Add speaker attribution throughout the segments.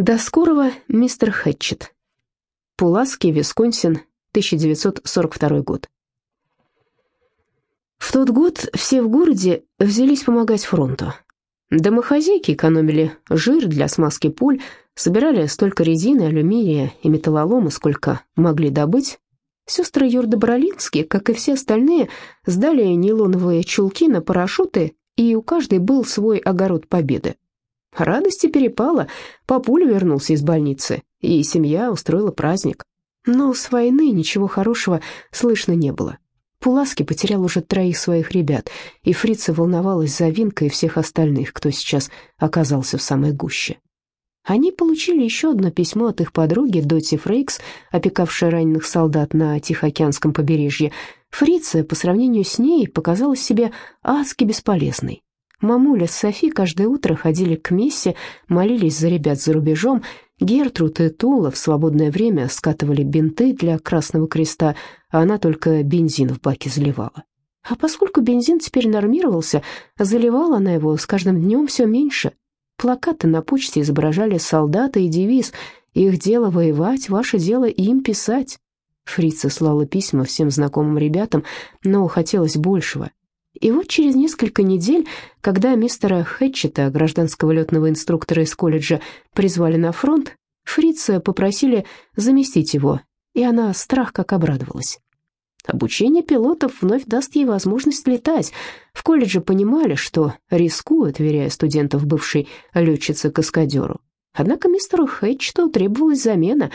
Speaker 1: До скорого, мистер Хэтчет. Пуласки, Висконсин, 1942 год. В тот год все в городе взялись помогать фронту. Домохозяйки экономили жир для смазки пуль, собирали столько резины, алюминия и металлолома, сколько могли добыть. Сестры Юрдобролинские, как и все остальные, сдали нейлоновые чулки на парашюты, и у каждой был свой огород победы. Радости перепало, папуля вернулся из больницы, и семья устроила праздник. Но с войны ничего хорошего слышно не было. Пуласки потерял уже троих своих ребят, и фрица волновалась за Винка и всех остальных, кто сейчас оказался в самой гуще. Они получили еще одно письмо от их подруги Доти Фрейкс, опекавшей раненых солдат на Тихоокеанском побережье. Фрица, по сравнению с ней, показалась себе адски бесполезной. Мамуля с Софи каждое утро ходили к мессе, молились за ребят за рубежом. Гертруд и Тула в свободное время скатывали бинты для Красного Креста, а она только бензин в баке заливала. А поскольку бензин теперь нормировался, заливала она его с каждым днем все меньше. Плакаты на почте изображали солдата и девиз «Их дело воевать, ваше дело им писать». Фрица слала письма всем знакомым ребятам, но хотелось большего. И вот через несколько недель, когда мистера Хэтчета, гражданского летного инструктора из колледжа, призвали на фронт, Фрица попросили заместить его, и она страх как обрадовалась. Обучение пилотов вновь даст ей возможность летать. В колледже понимали, что рискуют, веряя студентов бывшей летчице-каскадеру. Однако мистеру Хэтчету требовалась замена,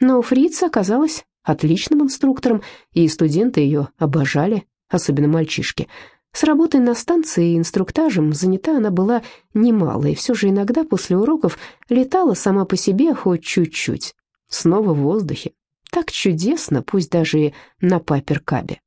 Speaker 1: но Фрица оказалась отличным инструктором, и студенты ее обожали, особенно мальчишки – с работой на станции и инструктажем занята она была немало, и все же иногда после уроков летала сама по себе хоть чуть-чуть. Снова в воздухе. Так чудесно, пусть даже и на паперкабе.